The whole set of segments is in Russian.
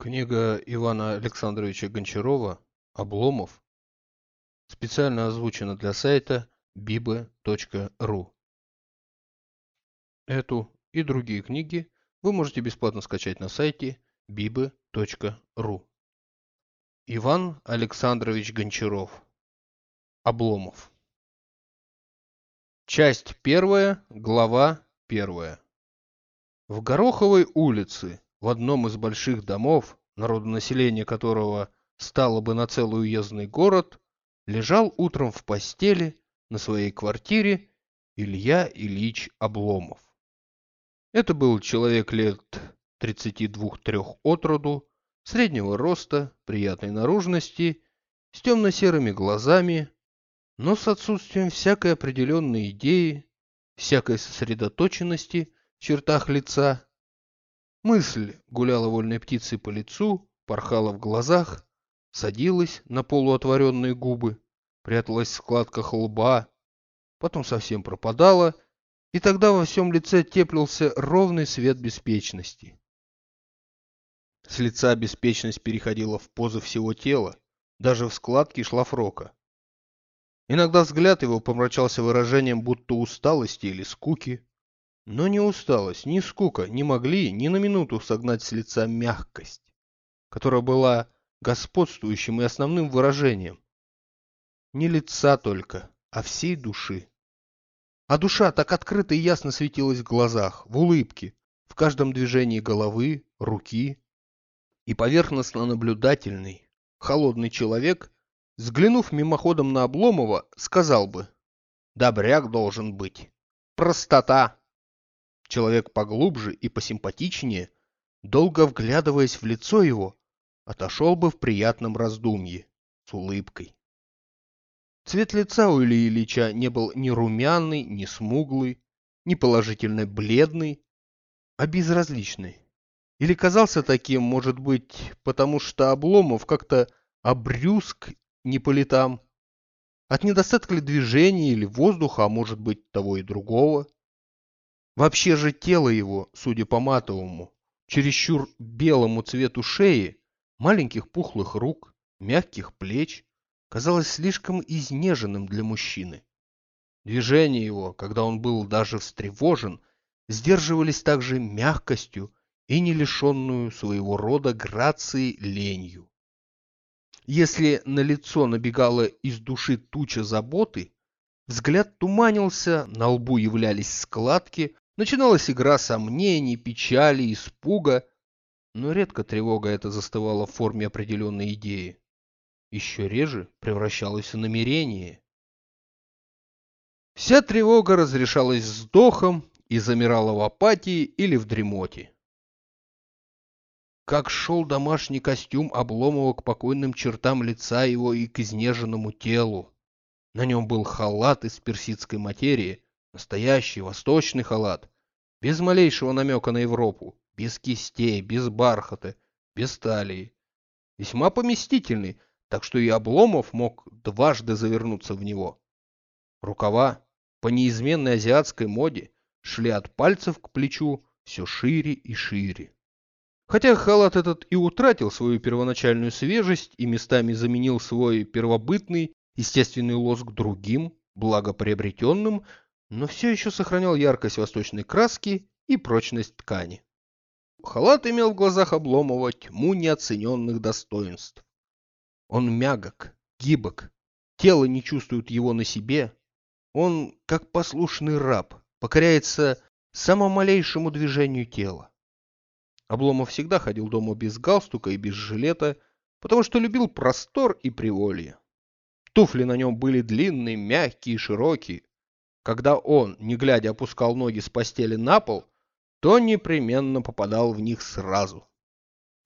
Книга Ивана Александровича Гончарова «Обломов» специально озвучена для сайта bibe.ru. Эту и другие книги вы можете бесплатно скачать на сайте bibe.ru. Иван Александрович Гончаров «Обломов» Часть первая, глава первая. В Гороховой улице в одном из больших домов, народонаселение которого стало бы на целый уездный город, лежал утром в постели на своей квартире Илья Ильич Обломов. Это был человек лет 32-3 от роду, среднего роста, приятной наружности, с темно-серыми глазами, но с отсутствием всякой определенной идеи, всякой сосредоточенности в чертах лица Мысль гуляла вольной птицей по лицу, порхала в глазах, садилась на полуотворенные губы, пряталась в складках лба, потом совсем пропадала, и тогда во всем лице теплился ровный свет беспечности. С лица беспечность переходила в позы всего тела, даже в складки шлафрока. Иногда взгляд его помрачался выражением будто усталости или скуки, но ни усталость, ни скука не могли ни на минуту согнать с лица мягкость, которая была господствующим и основным выражением. Не лица только, а всей души. А душа так открыто и ясно светилась в глазах, в улыбке, в каждом движении головы, руки. И поверхностно наблюдательный, холодный человек, взглянув мимоходом на Обломова, сказал бы «Добряк должен быть. Простота!» Человек поглубже и посимпатичнее, долго вглядываясь в лицо его, отошел бы в приятном раздумье, с улыбкой. Цвет лица у Ильи Ильича не был ни румяный, ни смуглый, ни положительно бледный, а безразличный. Или казался таким, может быть, потому что Обломов как-то обрюзг не по летам. От недостатка ли движения или воздуха, а может быть, того и другого. Вообще же тело его, судя по матовому, чересчур белому цвету шеи, маленьких пухлых рук, мягких плеч, казалось слишком изнеженным для мужчины. Движения его, когда он был даже встревожен, сдерживались также мягкостью и не лишенную своего рода грацией ленью. Если на лицо набегала из души туча заботы, взгляд туманился, на лбу являлись складки, Начиналась игра сомнений, печали, испуга, но редко тревога эта застывала в форме определенной идеи. Еще реже превращалась в намерение. Вся тревога разрешалась вздохом и замирала в апатии или в дремоте. Как шел домашний костюм Обломова к покойным чертам лица его и к изнеженному телу. На нем был халат из персидской материи, Настоящий восточный халат. Без малейшего намека на Европу. Без кистей, без бархата, без талии. Весьма поместительный, так что и Обломов мог дважды завернуться в него. Рукава, по неизменной азиатской моде, шли от пальцев к плечу все шире и шире. Хотя халат этот и утратил свою первоначальную свежесть и местами заменил свой первобытный, естественный лоск другим, благоприобретенным, но все еще сохранял яркость восточной краски и прочность ткани. Халат имел в глазах Обломова тьму неоцененных достоинств. Он мягок, гибок, тело не чувствует его на себе. Он, как послушный раб, покоряется самому малейшему движению тела. Обломов всегда ходил дома без галстука и без жилета, потому что любил простор и приволье. Туфли на нем были длинные, мягкие и широкие, когда он, не глядя, опускал ноги с постели на пол, то непременно попадал в них сразу.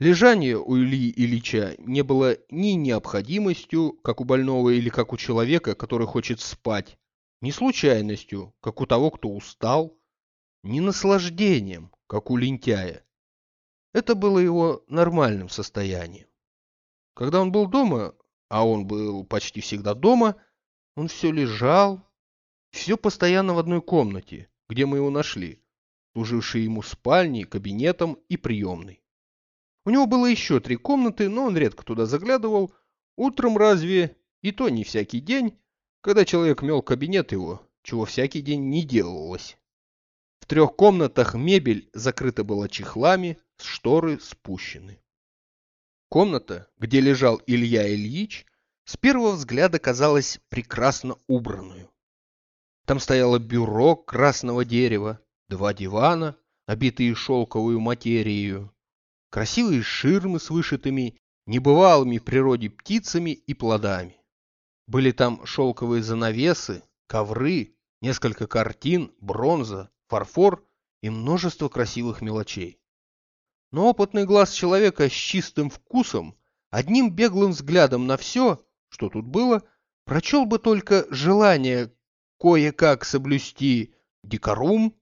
Лежание у Ильи Ильича не было ни необходимостью, как у больного или как у человека, который хочет спать, ни случайностью, как у того, кто устал, ни наслаждением, как у лентяя. Это было его нормальным состоянием. Когда он был дома, а он был почти всегда дома, он все лежал, все постоянно в одной комнате, где мы его нашли, служившей ему спальней, кабинетом и приемной. У него было еще три комнаты, но он редко туда заглядывал. Утром разве, и то не всякий день, когда человек мел кабинет его, чего всякий день не делалось. В трех комнатах мебель закрыта была чехлами, шторы спущены. Комната, где лежал Илья Ильич, с первого взгляда казалась прекрасно убранную. Там стояло бюро красного дерева, два дивана, обитые шелковую материю, красивые ширмы с вышитыми небывалыми в природе птицами и плодами. Были там шелковые занавесы, ковры, несколько картин, бронза, фарфор и множество красивых мелочей. Но опытный глаз человека с чистым вкусом, одним беглым взглядом на все, что тут было, прочел бы только желание кое-как соблюсти декорум,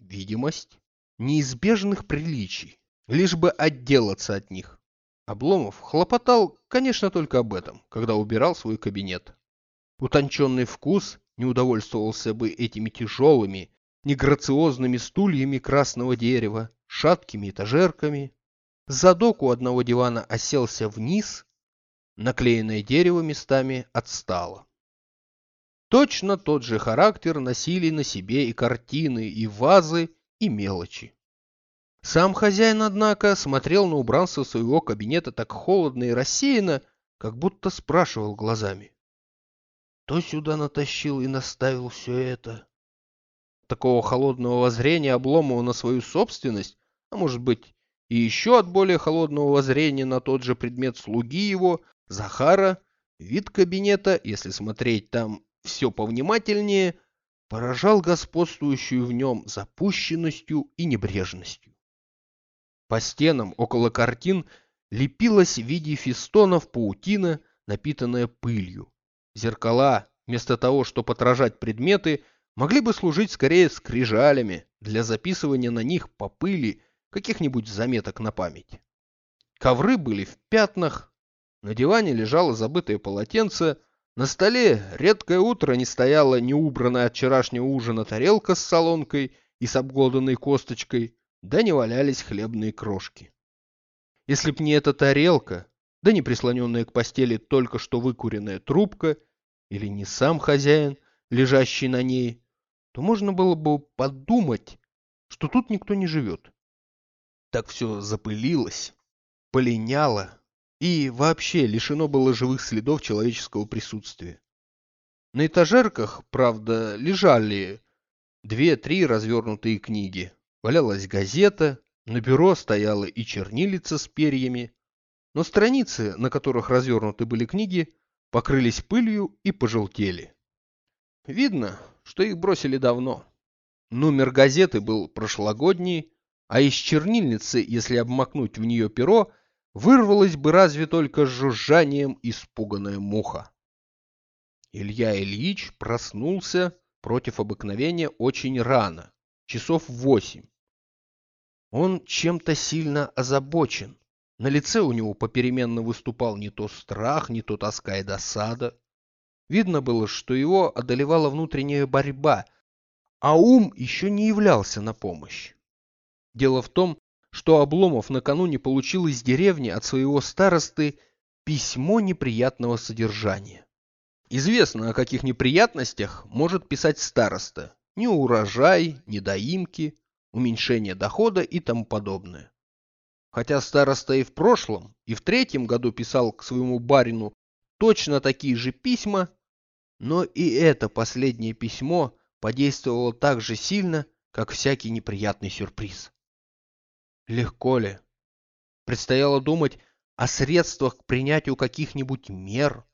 видимость, неизбежных приличий, лишь бы отделаться от них. Обломов хлопотал, конечно, только об этом, когда убирал свой кабинет. Утонченный вкус не удовольствовался бы этими тяжелыми, неграциозными стульями красного дерева, шаткими этажерками. Задок у одного дивана оселся вниз, наклеенное дерево местами отстало. Точно тот же характер носили на себе и картины, и вазы, и мелочи. Сам хозяин, однако, смотрел на убранство своего кабинета так холодно и рассеянно, как будто спрашивал глазами. Кто сюда натащил и наставил все это? Такого холодного воззрения Обломова на свою собственность, а может быть и еще от более холодного воззрения на тот же предмет слуги его, Захара, вид кабинета, если смотреть там все повнимательнее, поражал господствующую в нем запущенностью и небрежностью. По стенам около картин лепилась в виде фестонов паутина, напитанная пылью. Зеркала, вместо того, чтобы отражать предметы, могли бы служить скорее скрижалями для записывания на них по пыли каких-нибудь заметок на память. Ковры были в пятнах, на диване лежало забытое полотенце, на столе редкое утро не стояла неубранная от вчерашнего ужина тарелка с солонкой и с обглоданной косточкой, да не валялись хлебные крошки. Если б не эта тарелка, да не прислоненная к постели только что выкуренная трубка, или не сам хозяин, лежащий на ней, то можно было бы подумать, что тут никто не живет. Так все запылилось, полиняло, и вообще лишено было живых следов человеческого присутствия. На этажерках, правда, лежали две-три развернутые книги. Валялась газета, на бюро стояла и чернилица с перьями, но страницы, на которых развернуты были книги, покрылись пылью и пожелтели. Видно, что их бросили давно. Номер газеты был прошлогодний, а из чернильницы, если обмакнуть в нее перо, вырвалась бы разве только с жужжанием испуганная муха. Илья Ильич проснулся против обыкновения очень рано, часов восемь. Он чем-то сильно озабочен. На лице у него попеременно выступал не то страх, не то тоска и досада. Видно было, что его одолевала внутренняя борьба, а ум еще не являлся на помощь. Дело в том, что Обломов накануне получил из деревни от своего старосты письмо неприятного содержания. Известно, о каких неприятностях может писать староста. Ни урожай, ни доимки, уменьшение дохода и тому подобное. Хотя староста и в прошлом, и в третьем году писал к своему барину точно такие же письма, но и это последнее письмо подействовало так же сильно, как всякий неприятный сюрприз. Легко ли? Предстояло думать о средствах к принятию каких-нибудь мер.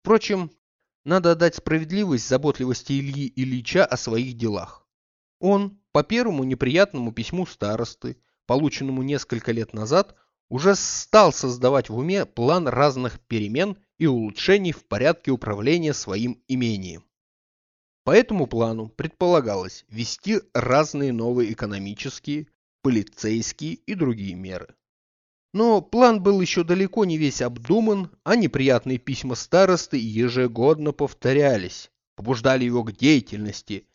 Впрочем, надо отдать справедливость заботливости Ильи Ильича о своих делах. Он, по первому неприятному письму старосты, полученному несколько лет назад, уже стал создавать в уме план разных перемен и улучшений в порядке управления своим имением. По этому плану предполагалось ввести разные новые экономические, полицейские и другие меры. Но план был еще далеко не весь обдуман, а неприятные письма старосты ежегодно повторялись, побуждали его к деятельности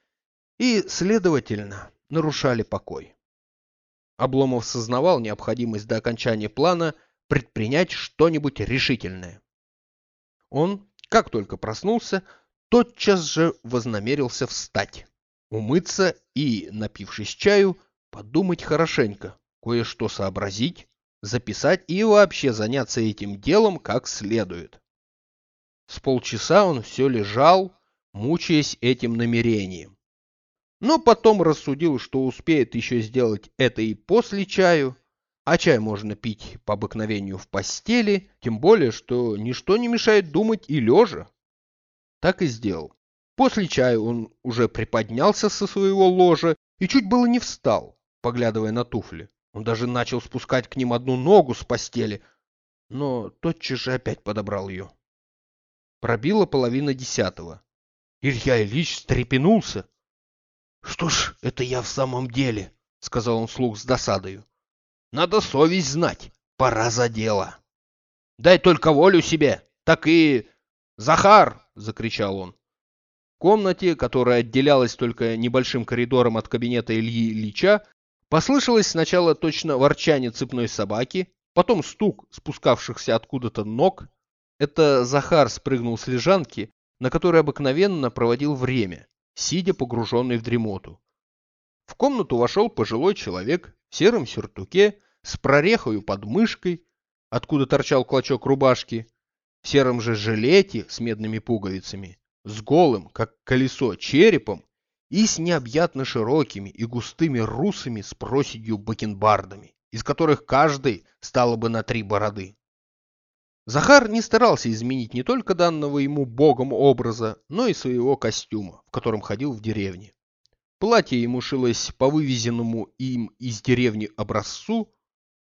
и, следовательно, нарушали покой. Обломов сознавал необходимость до окончания плана предпринять что-нибудь решительное. Он, как только проснулся, тотчас же вознамерился встать, умыться и, напившись чаю, подумать хорошенько, кое-что сообразить, записать и вообще заняться этим делом как следует. С полчаса он все лежал, мучаясь этим намерением. Но потом рассудил, что успеет еще сделать это и после чаю, а чай можно пить по обыкновению в постели, тем более, что ничто не мешает думать и лежа. Так и сделал. После чая он уже приподнялся со своего ложа и чуть было не встал, поглядывая на туфли. Он даже начал спускать к ним одну ногу с постели, но тотчас же опять подобрал ее. Пробила половина десятого. Илья Ильич встрепенулся. — Что ж, это я в самом деле, — сказал он вслух с досадою. — Надо совесть знать, пора за дело. — Дай только волю себе, так и... — Захар! — закричал он. В комнате, которая отделялась только небольшим коридором от кабинета Ильи Ильича, послышалось сначала точно ворчание цепной собаки, потом стук спускавшихся откуда-то ног, это Захар спрыгнул с лежанки, на которой обыкновенно проводил время, сидя погруженный в дремоту. В комнату вошел пожилой человек в сером сюртуке с прорехою под мышкой, откуда торчал клочок рубашки, в сером же жилете с медными пуговицами, с голым, как колесо, черепом и с необъятно широкими и густыми русами с проседью бакенбардами, из которых каждый стало бы на три бороды. Захар не старался изменить не только данного ему богом образа, но и своего костюма, в котором ходил в деревне. Платье ему шилось по вывезенному им из деревни образцу.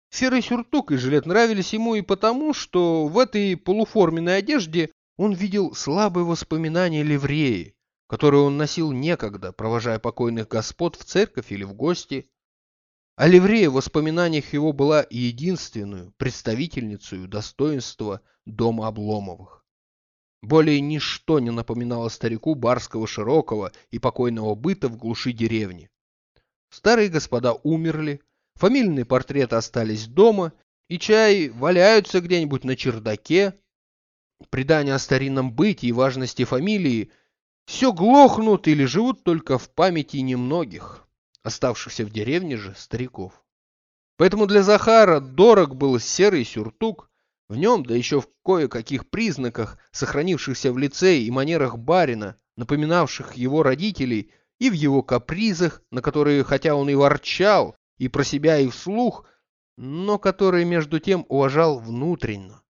Серый сюртук и жилет нравились ему и потому, что в этой полуформенной одежде он видел слабые воспоминания ливреи, которые он носил некогда, провожая покойных господ в церковь или в гости, а ливрея в воспоминаниях его была единственную представительницей достоинства дома Обломовых. Более ничто не напоминало старику барского широкого и покойного быта в глуши деревни. Старые господа умерли, фамильные портреты остались дома, и чай валяются где-нибудь на чердаке. Предания о старинном быте и важности фамилии все глохнут или живут только в памяти немногих оставшихся в деревне же стариков. Поэтому для Захара дорог был серый сюртук, в нем, да еще в кое-каких признаках, сохранившихся в лице и манерах барина, напоминавших его родителей, и в его капризах, на которые, хотя он и ворчал, и про себя, и вслух, но которые между тем уважал внутренно,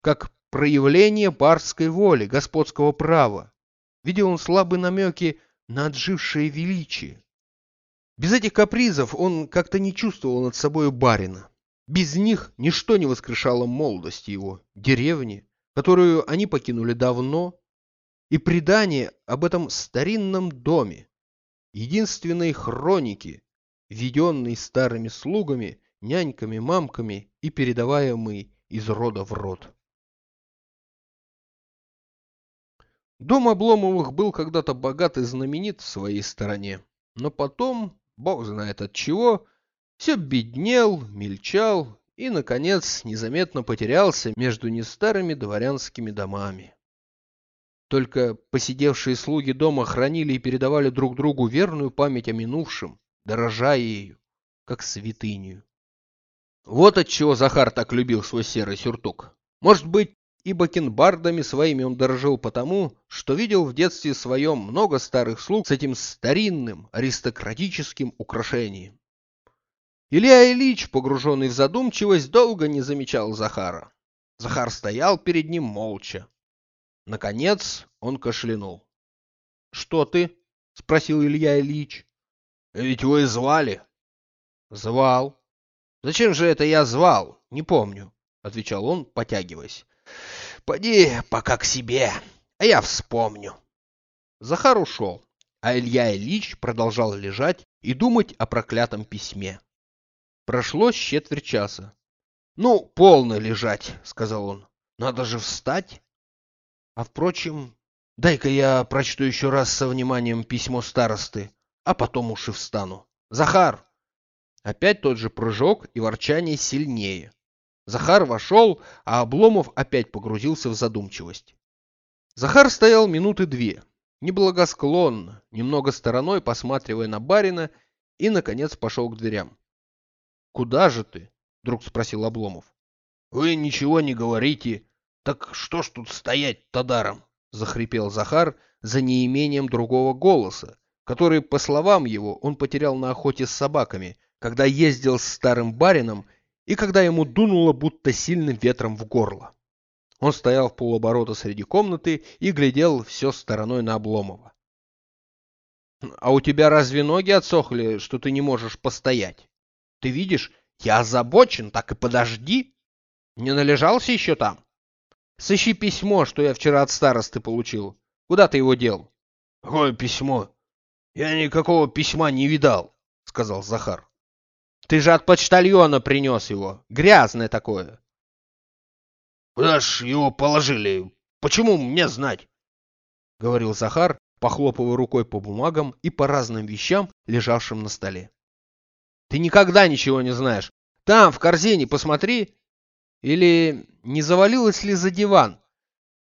как проявление барской воли, господского права. Видел он слабые намеки на отжившее величие. Без этих капризов он как-то не чувствовал над собой барина. Без них ничто не воскрешало молодость его, деревни, которую они покинули давно, и предание об этом старинном доме, единственной хроники, введенной старыми слугами, няньками, мамками и передаваемой из рода в род. Дом Обломовых был когда-то богат и знаменит в своей стороне, но потом бог знает от чего, все беднел, мельчал и, наконец, незаметно потерялся между нестарыми дворянскими домами. Только посидевшие слуги дома хранили и передавали друг другу верную память о минувшем, дорожая ею, как святыню. Вот отчего Захар так любил свой серый сюртук. Может быть, и бакенбардами своими он дорожил потому, что видел в детстве своем много старых слуг с этим старинным аристократическим украшением. Илья Ильич, погруженный в задумчивость, долго не замечал Захара. Захар стоял перед ним молча. Наконец он кашлянул. — Что ты? — спросил Илья Ильич. — Ведь вы звали. — Звал. — Зачем же это я звал? Не помню, — отвечал он, потягиваясь. Поди пока к себе, а я вспомню. Захар ушел, а Илья Ильич продолжал лежать и думать о проклятом письме. Прошло четверть часа. «Ну, полно лежать», — сказал он. «Надо же встать». А впрочем, дай-ка я прочту еще раз со вниманием письмо старосты, а потом уж и встану. Захар! Опять тот же прыжок и ворчание сильнее. Захар вошел, а Обломов опять погрузился в задумчивость. Захар стоял минуты две, неблагосклонно, немного стороной посматривая на барина, и, наконец, пошел к дверям. — Куда же ты? — вдруг спросил Обломов. — Вы ничего не говорите. Так что ж тут стоять-то даром? — захрипел Захар за неимением другого голоса, который, по словам его, он потерял на охоте с собаками, когда ездил с старым барином и когда ему дунуло будто сильным ветром в горло. Он стоял в полоборота среди комнаты и глядел все стороной на Обломова. — А у тебя разве ноги отсохли, что ты не можешь постоять? Ты видишь, я озабочен, так и подожди. Не належался еще там? Сыщи письмо, что я вчера от старосты получил. Куда ты его дел? — Какое письмо? Я никакого письма не видал, — сказал Захар. Ты же от почтальона принес его. Грязное такое. Куда ж его положили? Почему мне знать? Говорил Захар, похлопывая рукой по бумагам и по разным вещам, лежавшим на столе. Ты никогда ничего не знаешь. Там, в корзине, посмотри. Или не завалилась ли за диван?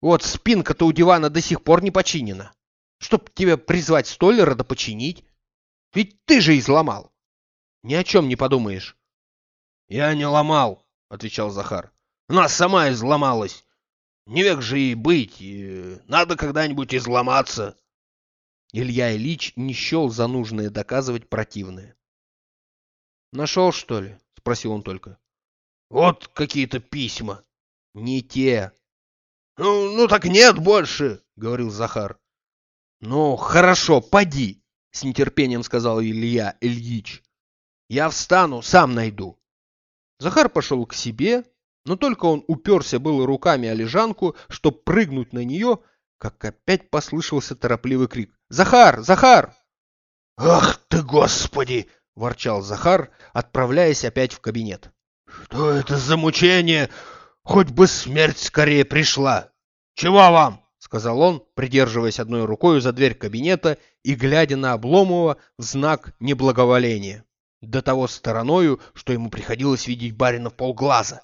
Вот спинка-то у дивана до сих пор не починена. Чтоб тебя призвать столера да починить. Ведь ты же изломал. Ни о чем не подумаешь. — Я не ломал, — отвечал Захар. — Она сама изломалась. Не век же ей быть, надо когда-нибудь изломаться. Илья Ильич не счел за нужное доказывать противное. — Нашел, что ли? — спросил он только. — Вот какие-то письма. — Не те. Ну, — Ну, так нет больше, — говорил Захар. — Ну, хорошо, поди, — с нетерпением сказал Илья Ильич. Я встану, сам найду. Захар пошел к себе, но только он уперся было руками о лежанку, чтоб прыгнуть на нее, как опять послышался торопливый крик. «Захар! Захар!» «Ах ты, Господи!» — ворчал Захар, отправляясь опять в кабинет. «Что это за мучение? Хоть бы смерть скорее пришла! Чего вам?» — сказал он, придерживаясь одной рукой за дверь кабинета и глядя на Обломова в знак неблаговоления до того стороною, что ему приходилось видеть барина в полглаза.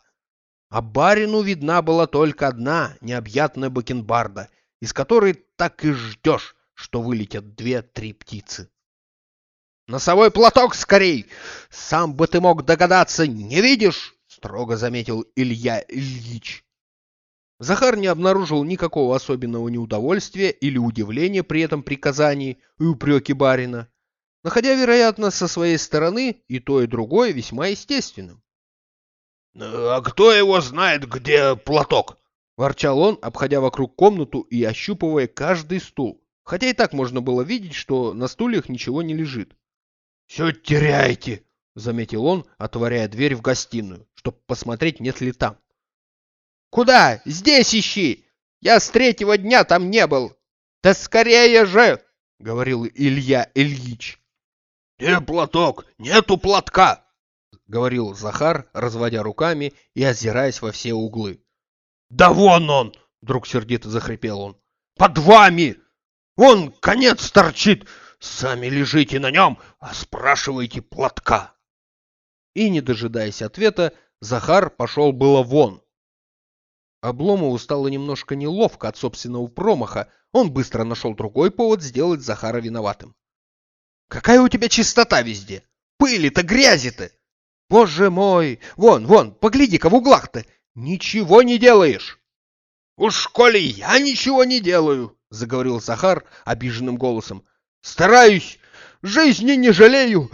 А барину видна была только одна необъятная бакенбарда, из которой так и ждешь, что вылетят две-три птицы. «Носовой платок скорей! Сам бы ты мог догадаться, не видишь?» — строго заметил Илья Ильич. Захар не обнаружил никакого особенного неудовольствия или удивления при этом приказании и упреке барина находя, вероятно, со своей стороны и то, и другое весьма естественным. «А кто его знает, где платок?» — ворчал он, обходя вокруг комнату и ощупывая каждый стул, хотя и так можно было видеть, что на стульях ничего не лежит. «Все теряете!» — заметил он, отворяя дверь в гостиную, чтобы посмотреть, нет ли там. «Куда? Здесь ищи! Я с третьего дня там не был! Да скорее же!» — говорил Илья Ильич. «Где платок? Нету платка!» — говорил Захар, разводя руками и озираясь во все углы. «Да вон он!» — вдруг сердито захрипел он. «Под вами! Вон конец торчит! Сами лежите на нем, а спрашиваете платка!» И, не дожидаясь ответа, Захар пошел было вон. Обломову стало немножко неловко от собственного промаха, он быстро нашел другой повод сделать Захара виноватым. Какая у тебя чистота везде! Пыли-то, грязи-то! Боже мой! Вон, вон, погляди-ка в углах-то! Ничего не делаешь! Уж коли я ничего не делаю, заговорил Захар обиженным голосом. Стараюсь, жизни не жалею,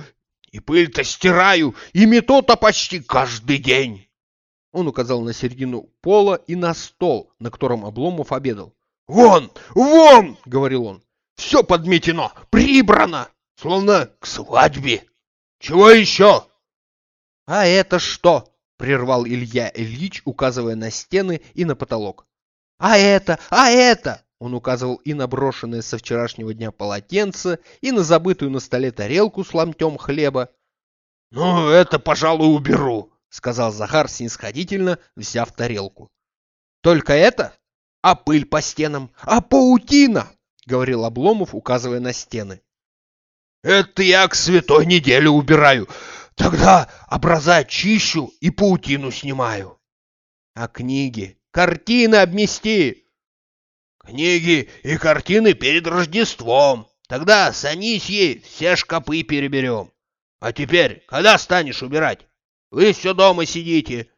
и пыль-то стираю, и мету-то почти каждый день. Он указал на середину пола и на стол, на котором Обломов обедал. «Вон! Вон!» — говорил он. «Все подметено, прибрано! Словно к свадьбе. Чего еще? — А это что? — прервал Илья Ильич, указывая на стены и на потолок. — А это, а это! Он указывал и на брошенное со вчерашнего дня полотенце, и на забытую на столе тарелку с ломтем хлеба. — Ну, это, пожалуй, уберу, — сказал Захар снисходительно, взяв тарелку. — Только это? А пыль по стенам? А паутина? — говорил Обломов, указывая на стены. Это я к святой неделе убираю. Тогда образа чищу и паутину снимаю. А книги? Картины обмести! Книги и картины перед Рождеством. Тогда с Анисьей все шкапы переберем. А теперь, когда станешь убирать? Вы все дома сидите.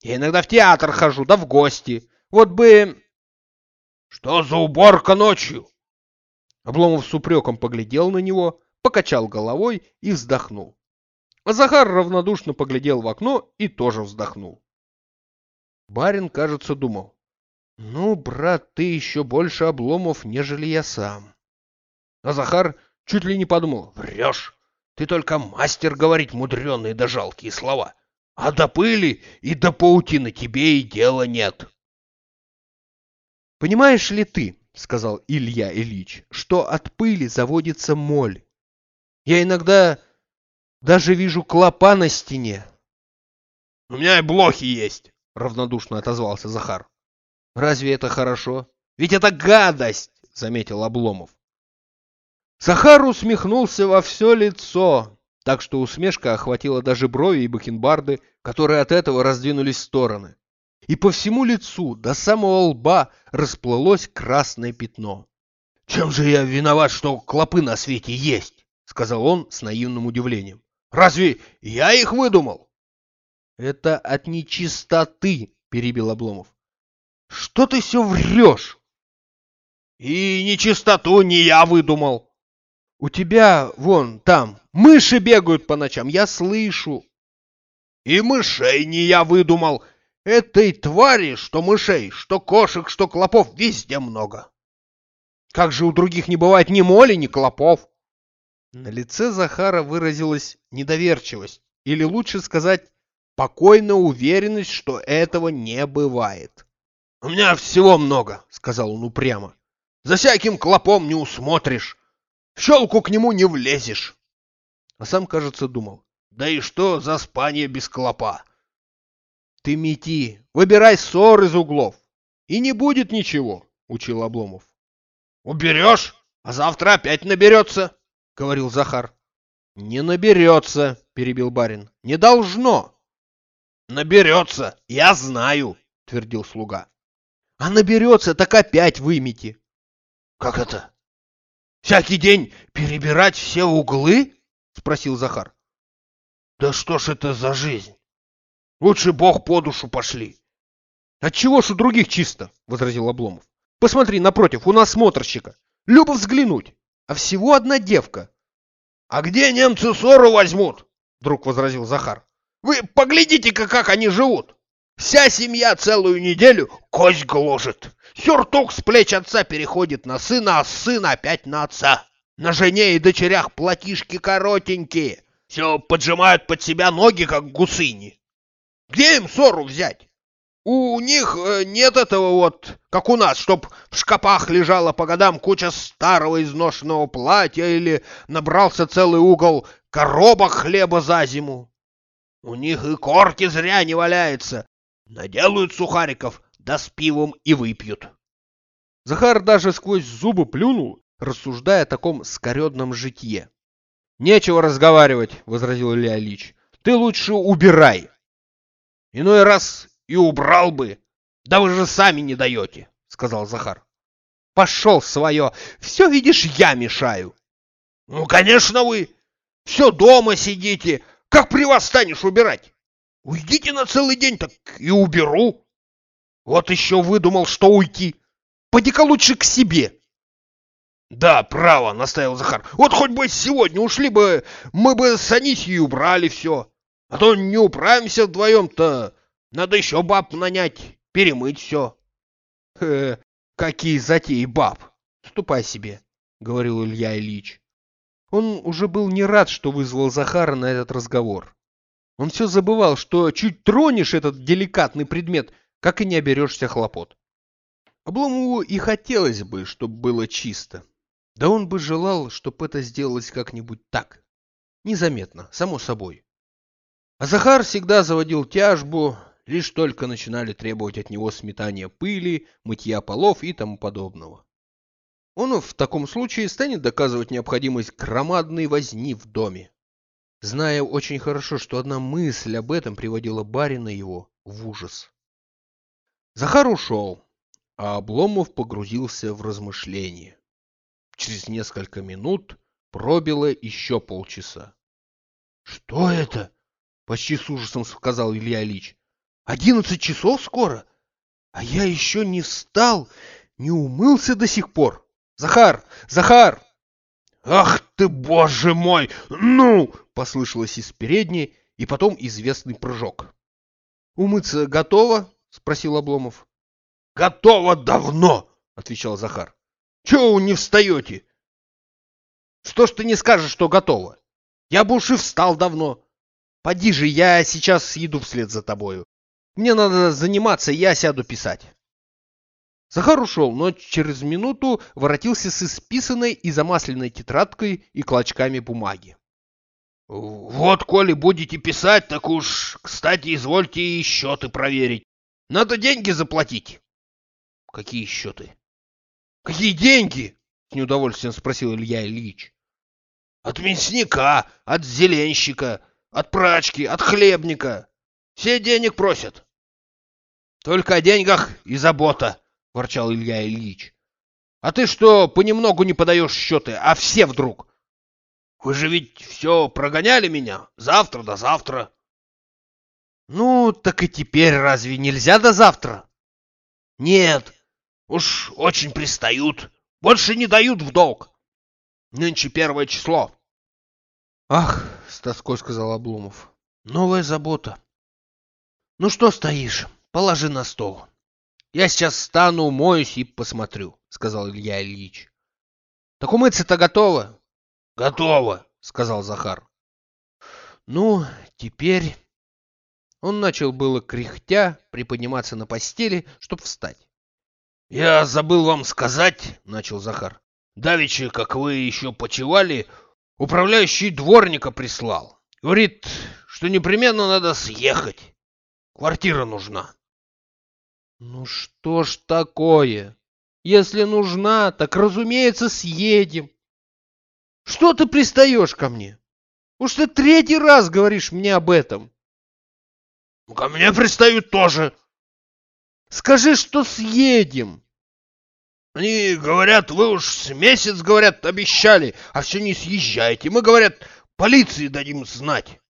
Я иногда в театр хожу, да в гости. Вот бы... Что за уборка ночью? Обломов с упреком поглядел на него, покачал головой и вздохнул. А Захар равнодушно поглядел в окно и тоже вздохнул. Барин, кажется, думал. Ну, брат, ты еще больше обломов, нежели я сам. А Захар чуть ли не подумал. Врешь. Ты только мастер говорить мудреные да жалкие слова. А до пыли и до паутины тебе и дела нет. Понимаешь ли ты, сказал Илья Ильич, что от пыли заводится моль? Я иногда даже вижу клопа на стене. — У меня и блохи есть, — равнодушно отозвался Захар. — Разве это хорошо? Ведь это гадость, — заметил Обломов. Захар усмехнулся во все лицо, так что усмешка охватила даже брови и бакенбарды, которые от этого раздвинулись в стороны. И по всему лицу, до самого лба, расплылось красное пятно. — Чем же я виноват, что клопы на свете есть? — сказал он с наивным удивлением. Разве я их выдумал? Это от нечистоты, перебил Обломов. Что ты все врешь? И нечистоту не я выдумал. У тебя, вон, там, мыши бегают по ночам, я слышу. И мышей не я выдумал. Этой твари, что мышей, что кошек, что клопов, везде много. Как же у других не бывает ни моли, ни клопов? На лице Захара выразилась недоверчивость, или лучше сказать, покойная уверенность, что этого не бывает. — У меня всего много, — сказал он упрямо. — За всяким клопом не усмотришь. В щелку к нему не влезешь. А сам, кажется, думал. Да и что за спание без клопа? — Ты мети, выбирай ссор из углов. И не будет ничего, — учил Обломов. — Уберешь, а завтра опять наберется. — говорил Захар. — Не наберется, — перебил барин. — Не должно. — Наберется, я знаю, — твердил слуга. — А наберется, так опять вымете. — Как это? Всякий день перебирать все углы? — спросил Захар. — Да что ж это за жизнь? Лучше бог по душу пошли. — Отчего ж у других чисто? — возразил Обломов. — Посмотри напротив, у нас смотрщика. Любо взглянуть а всего одна девка. — А где немцы ссору возьмут? — вдруг возразил Захар. — Вы поглядите-ка, как они живут. Вся семья целую неделю кость гложет. Сюртук с плеч отца переходит на сына, а сын опять на отца. На жене и дочерях платишки коротенькие. Все поджимают под себя ноги, как гусыни. Где им ссору взять? У них э, нет этого вот, как у нас, чтоб в шкапах лежала по годам куча старого изношенного платья или набрался целый угол коробок хлеба за зиму. У них и корки зря не валяется. Наделают сухариков, да с пивом и выпьют. Захар даже сквозь зубы плюнул, рассуждая о таком скоредном житье. — Нечего разговаривать, — возразил Илья Ильич. — Ты лучше убирай. Иной раз и убрал бы. Да вы же сами не даете, сказал Захар. Пошел свое. Все, видишь, я мешаю. Ну, конечно, вы. Все дома сидите. Как при вас станешь убирать? Уйдите на целый день, так и уберу. Вот еще выдумал, что уйти. Поди-ка лучше к себе. Да, право, настаивал Захар. Вот хоть бы сегодня ушли бы, мы бы с Анисией убрали все. А то не управимся вдвоем-то. Надо еще баб нанять, перемыть все. — Э, какие затеи баб! Ступай себе, — говорил Илья Ильич. Он уже был не рад, что вызвал Захара на этот разговор. Он все забывал, что чуть тронешь этот деликатный предмет, как и не оберешься хлопот. Обломову и хотелось бы, чтобы было чисто. Да он бы желал, чтобы это сделалось как-нибудь так. Незаметно, само собой. А Захар всегда заводил тяжбу, лишь только начинали требовать от него сметания пыли, мытья полов и тому подобного. Он в таком случае станет доказывать необходимость громадной возни в доме. зная очень хорошо, что одна мысль об этом приводила барина его в ужас. Захар ушел, а Обломов погрузился в размышления. Через несколько минут пробило еще полчаса. — Что это? — почти с ужасом сказал Илья Ильич. — Одиннадцать часов скоро? А я еще не встал, не умылся до сих пор. Захар! Захар! «Ах ты, боже мой! Ну!» — послышалось из передней, и потом известный прыжок. «Умыться готово?» — спросил Обломов. «Готово давно!» — отвечал Захар. «Чего вы не встаете?» «Что ж ты не скажешь, что готово? Я бы уж и встал давно. Поди же, я сейчас съеду вслед за тобою. Мне надо заниматься, я сяду писать». Захар ушел, но через минуту воротился с исписанной и замасленной тетрадкой и клочками бумаги. «Вот, коли будете писать, так уж, кстати, извольте и счеты проверить. Надо деньги заплатить». «Какие счеты?» «Какие деньги?» — с неудовольствием спросил Илья Ильич. «От мясника, от зеленщика, от прачки, от хлебника. Все денег просят». «Только о деньгах и забота», — ворчал Илья Ильич. — А ты что, понемногу не подаешь счеты, а все вдруг? — Вы же ведь все прогоняли меня, завтра до завтра. — Ну, так и теперь разве нельзя до завтра? — Нет, уж очень пристают, больше не дают в долг. Нынче первое число. — Ах, — с тоской сказал Обломов, — новая забота. — Ну что стоишь, положи на стол. — я сейчас встану, умоюсь и посмотрю, — сказал Илья Ильич. — Так умыться-то готово? — Готово, — сказал Захар. — Ну, теперь... Он начал было кряхтя приподниматься на постели, чтоб встать. — Я забыл вам сказать, — начал Захар. — Давеча, как вы еще почевали, управляющий дворника прислал. Говорит, что непременно надо съехать. Квартира нужна. Ну что ж такое? Если нужна, так, разумеется, съедем. Что ты пристаешь ко мне? Уж ты третий раз говоришь мне об этом. Ко мне пристают тоже. Скажи, что съедем. Они говорят, вы уж с месяц, говорят, обещали, а все не съезжаете. Мы, говорят, полиции дадим знать.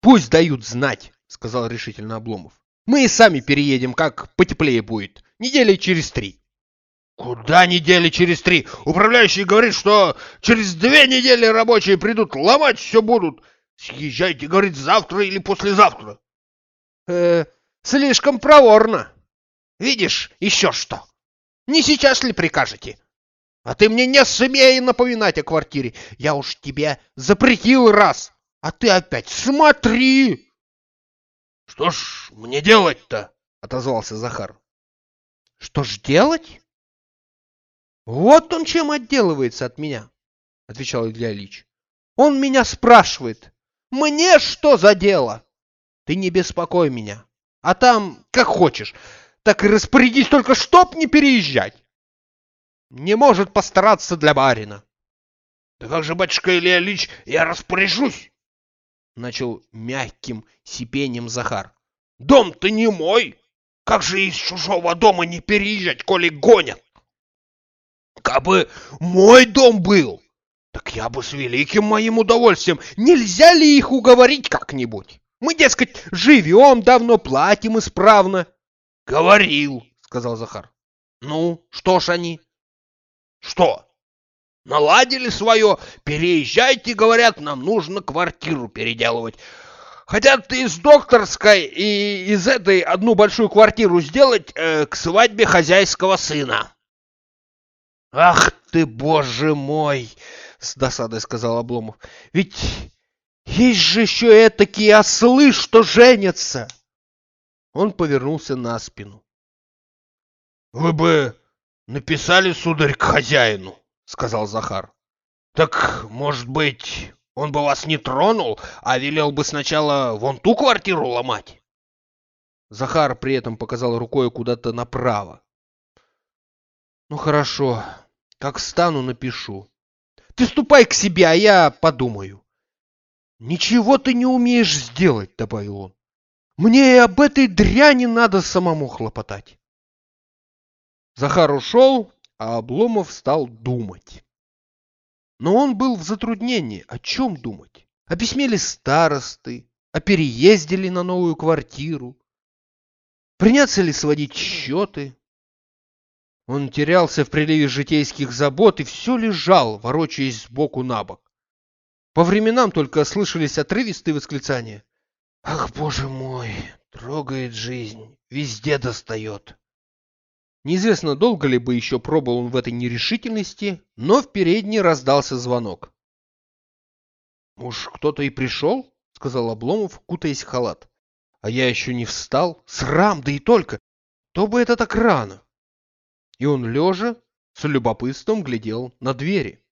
Пусть дают знать, сказал решительно Обломов. Мы и сами переедем, как потеплее будет. Недели через три. Куда недели через три? Управляющий говорит, что через две недели рабочие придут, ломать все будут. Съезжайте, говорит, завтра или послезавтра. Э, слишком проворно. Видишь, еще что. Не сейчас ли прикажете? А ты мне не смей напоминать о квартире. Я уж тебе запретил раз. А ты опять смотри. Что ж мне делать-то? Отозвался Захар. Что ж делать? Вот он чем отделывается от меня, отвечал Илья Ильич. Он меня спрашивает. Мне что за дело? Ты не беспокой меня. А там, как хочешь, так и распорядись только, чтоб не переезжать. Не может постараться для барина. Да как же, батюшка Илья Ильич, я распоряжусь начал мягким сипением Захар. «Дом-то не мой! Как же из чужого дома не переезжать, коли гонят? Кабы мой дом был, так я бы с великим моим удовольствием. Нельзя ли их уговорить как-нибудь? Мы, дескать, живем давно, платим исправно. Говорил, сказал Захар. Ну, что ж они? Что? Наладили свое, переезжайте, говорят, нам нужно квартиру переделывать. Хотят из докторской и из этой одну большую квартиру сделать э, к свадьбе хозяйского сына. Ах ты, боже мой, с досадой сказал Обломов. Ведь есть же еще этакие ослы, что женятся. Он повернулся на спину. Вы бы написали, сударь, к хозяину, сказал Захар. Так, может быть, он бы вас не тронул, а велел бы сначала вон ту квартиру ломать? Захар при этом показал рукой куда-то направо. Ну хорошо, как встану, напишу. Ты ступай к себе, а я подумаю. «Ничего ты не умеешь сделать», — добавил он. «Мне и об этой дряни надо самому хлопотать». Захар ушел, а Обломов стал думать. Но он был в затруднении. О чем думать? О письме ли старосты? О переезде ли на новую квартиру? Приняться ли сводить счеты? Он терялся в приливе житейских забот и все лежал, ворочаясь сбоку на бок. По временам только слышались отрывистые восклицания. «Ах, боже мой, трогает жизнь, везде достает!» Неизвестно, долго ли бы еще пробовал он в этой нерешительности, но в передней раздался звонок. «Уж кто-то и пришел?» — сказал Обломов, кутаясь в халат. «А я еще не встал. Срам, да и только! То бы это так рано!» И он, лежа, с любопытством глядел на двери.